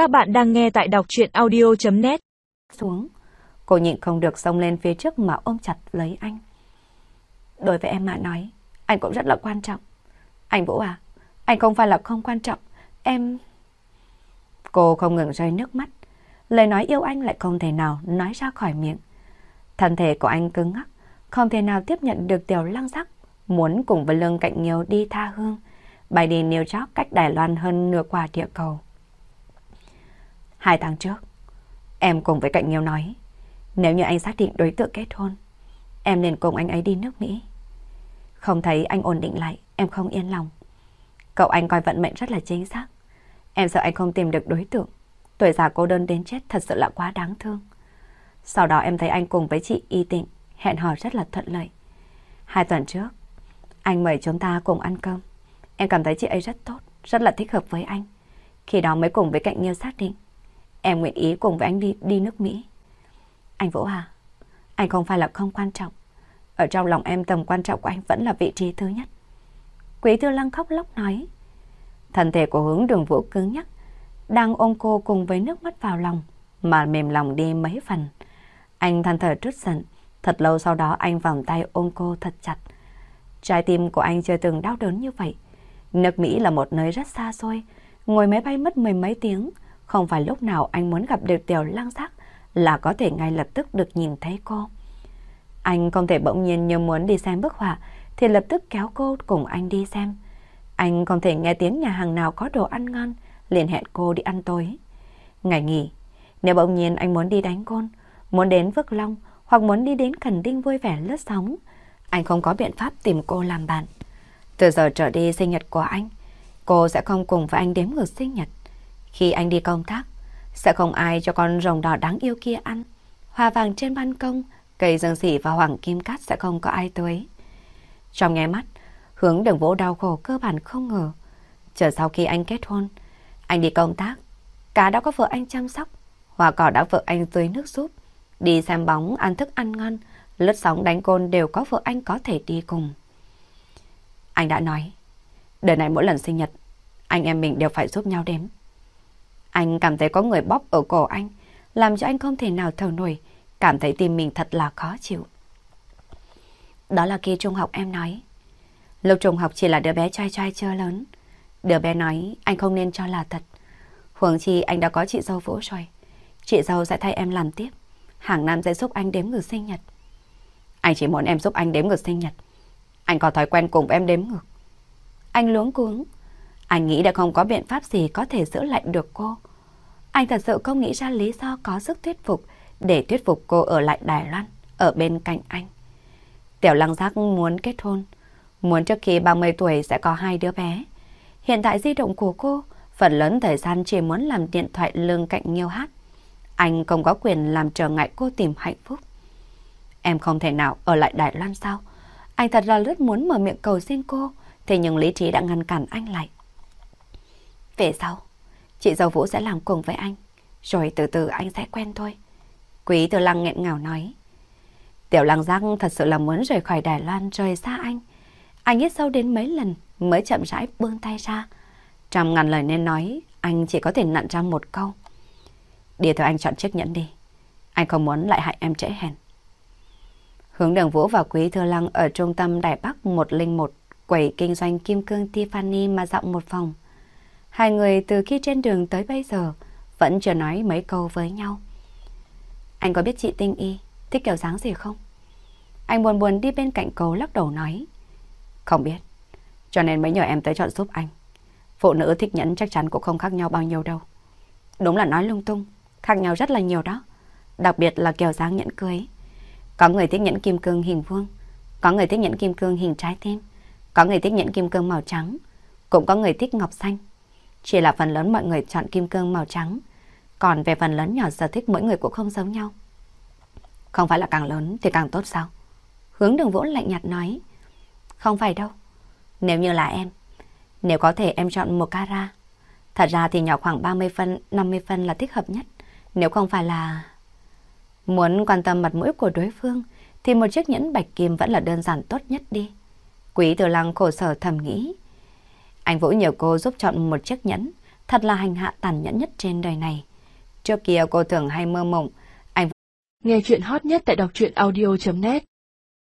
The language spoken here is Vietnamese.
Các bạn đang nghe tại đọc chuyện audio.net Xuống, cô nhịn không được xông lên phía trước mà ôm chặt lấy anh. Đối với em mà nói, anh cũng rất là quan trọng. Anh Vũ à, anh không phải là không quan trọng, em... Cô không ngừng rơi nước mắt. Lời nói yêu anh lại không thể nào nói ra khỏi miệng. Thân thể của anh cứng ngắc, không thể nào tiếp nhận được tiểu lăng sắc, muốn cùng với lương cạnh nhiều đi tha hương, bay đi New York cách Đài Loan hơn nửa quả địa cầu. Hai tháng trước, em cùng với cạnh Nghiêu nói, nếu như anh xác định đối tượng kết hôn, em nên cùng anh ấy đi nước Mỹ. Không thấy anh ổn định lại, em không yên lòng. Cậu anh coi vận mệnh rất là chính xác. Em sợ anh không tìm được đối tượng. Tuổi già cô đơn đến chết thật sự là quá đáng thương. Sau đó em thấy anh cùng với chị Y Tịnh hẹn hò rất là thuận lợi. Hai tuần trước, anh mời chúng ta cùng ăn cơm. Em cảm thấy chị ấy rất tốt, rất là thích hợp với anh. Khi đó mới cùng với cạnh Nhiêu xác định. Em nguyện ý cùng với anh đi đi nước Mỹ. Anh Vũ Hà, anh không phải là không quan trọng. Ở trong lòng em tầm quan trọng của anh vẫn là vị trí thứ nhất. Quý Tư Lăng khóc lóc nói. Thân thể của hướng đường Vũ cứng nhắc, đang ôm cô cùng với nước mắt vào lòng, mà mềm lòng đi mấy phần. Anh than thở trút giận, thật lâu sau đó anh vòng tay ôm cô thật chặt. Trái tim của anh chưa từng đau đớn như vậy. Nước Mỹ là một nơi rất xa xôi, ngồi máy bay mất mười mấy tiếng, không phải lúc nào anh muốn gặp được tiểu lang giác là có thể ngay lập tức được nhìn thấy cô. Anh không thể bỗng nhiên như muốn đi xem bức họa thì lập tức kéo cô cùng anh đi xem. Anh không thể nghe tiếng nhà hàng nào có đồ ăn ngon, liền hẹn cô đi ăn tối. Ngày nghỉ, nếu bỗng nhiên anh muốn đi đánh côn, muốn đến Phước Long hoặc muốn đi đến Cần Đinh vui vẻ lướt sóng, anh không có biện pháp tìm cô làm bạn. Từ giờ trở đi sinh nhật của anh, cô sẽ không cùng với anh đếm ngược sinh nhật. Khi anh đi công tác, sẽ không ai cho con rồng đỏ đáng yêu kia ăn. Hoa vàng trên ban công, cây dương xỉ và hoàng kim cát sẽ không có ai tưới. Trong nghe mắt, hướng đường vỗ đau khổ cơ bản không ngờ. Chờ sau khi anh kết hôn, anh đi công tác, cá đã có vợ anh chăm sóc, hoa cỏ đã vợ anh tưới nước giúp, đi xem bóng, ăn thức ăn ngon, lướt sóng đánh côn đều có vợ anh có thể đi cùng. Anh đã nói, đời này mỗi lần sinh nhật, anh em mình đều phải giúp nhau đếm. Anh cảm thấy có người bóp ở cổ anh, làm cho anh không thể nào thở nổi, cảm thấy tim mình thật là khó chịu. Đó là khi trung học em nói. Lúc trung học chỉ là đứa bé trai trai chưa lớn. Đứa bé nói anh không nên cho là thật. Huống chi anh đã có chị dâu Vũ rồi. Chị dâu sẽ thay em làm tiếp. Hàng năm sẽ giúp anh đếm ngược sinh nhật. Anh chỉ muốn em giúp anh đếm ngược sinh nhật. Anh có thói quen cùng em đếm ngược. Anh luống cuống. Anh nghĩ đã không có biện pháp gì có thể giữ lại được cô. Anh thật sự không nghĩ ra lý do có sức thuyết phục để thuyết phục cô ở lại Đài Loan, ở bên cạnh anh. Tiểu Lăng Giác muốn kết hôn, muốn trước khi 30 tuổi sẽ có hai đứa bé. Hiện tại di động của cô, phần lớn thời gian chỉ muốn làm điện thoại lương cạnh nhiều hát. Anh không có quyền làm trở ngại cô tìm hạnh phúc. Em không thể nào ở lại Đài Loan sao? Anh thật là rất muốn mở miệng cầu xin cô, thế nhưng lý trí đã ngăn cản anh lại. Về sau, chị dâu Vũ sẽ làm cùng với anh, rồi từ từ anh sẽ quen thôi. Quý Tử Lăng nghẹn ngào nói. Tiểu Lăng Giác thật sự là muốn rời khỏi Đài Loan rời xa anh. Anh hít sâu đến mấy lần mới chậm rãi buông tay ra. Trăm ngàn lời nên nói, anh chỉ có thể nặn ra một câu. Đi theo anh chọn chiếc nhẫn đi. Anh không muốn lại hại em trễ hèn Hướng đường Vũ và Quý Thư Lăng ở trung tâm Đài Bắc 101 quầy kinh doanh kim cương Tiffany mà rộng một phòng. Hai người từ khi trên đường tới bây giờ vẫn chưa nói mấy câu với nhau. Anh có biết chị Tinh Y thích kiểu dáng gì không? Anh buồn buồn đi bên cạnh cô lắc đầu nói. Không biết, cho nên mới nhờ em tới chọn giúp anh. Phụ nữ thích nhẫn chắc chắn cũng không khác nhau bao nhiêu đâu. Đúng là nói lung tung, khác nhau rất là nhiều đó. Đặc biệt là kiểu dáng nhẫn cưới. Có người thích nhẫn kim cương hình vuông, có người thích nhẫn kim cương hình trái tim, có người thích nhẫn kim cương màu trắng, cũng có người thích ngọc xanh. Chỉ là phần lớn mọi người chọn kim cương màu trắng, còn về phần lớn nhỏ sở thích mỗi người cũng không giống nhau. Không phải là càng lớn thì càng tốt sao? Hướng đường vũ lạnh nhạt nói. Không phải đâu. Nếu như là em, nếu có thể em chọn một cara. Thật ra thì nhỏ khoảng 30 phân, 50 phân là thích hợp nhất. Nếu không phải là... Muốn quan tâm mặt mũi của đối phương thì một chiếc nhẫn bạch kim vẫn là đơn giản tốt nhất đi. Quý tử lăng khổ sở thầm nghĩ. Anh Vũ nhờ cô giúp chọn một chiếc nhẫn, thật là hành hạ tàn nhẫn nhất trên đời này. Trước kia cô thường hay mơ mộng, anh Nghe chuyện hot nhất tại đọc truyện audio.net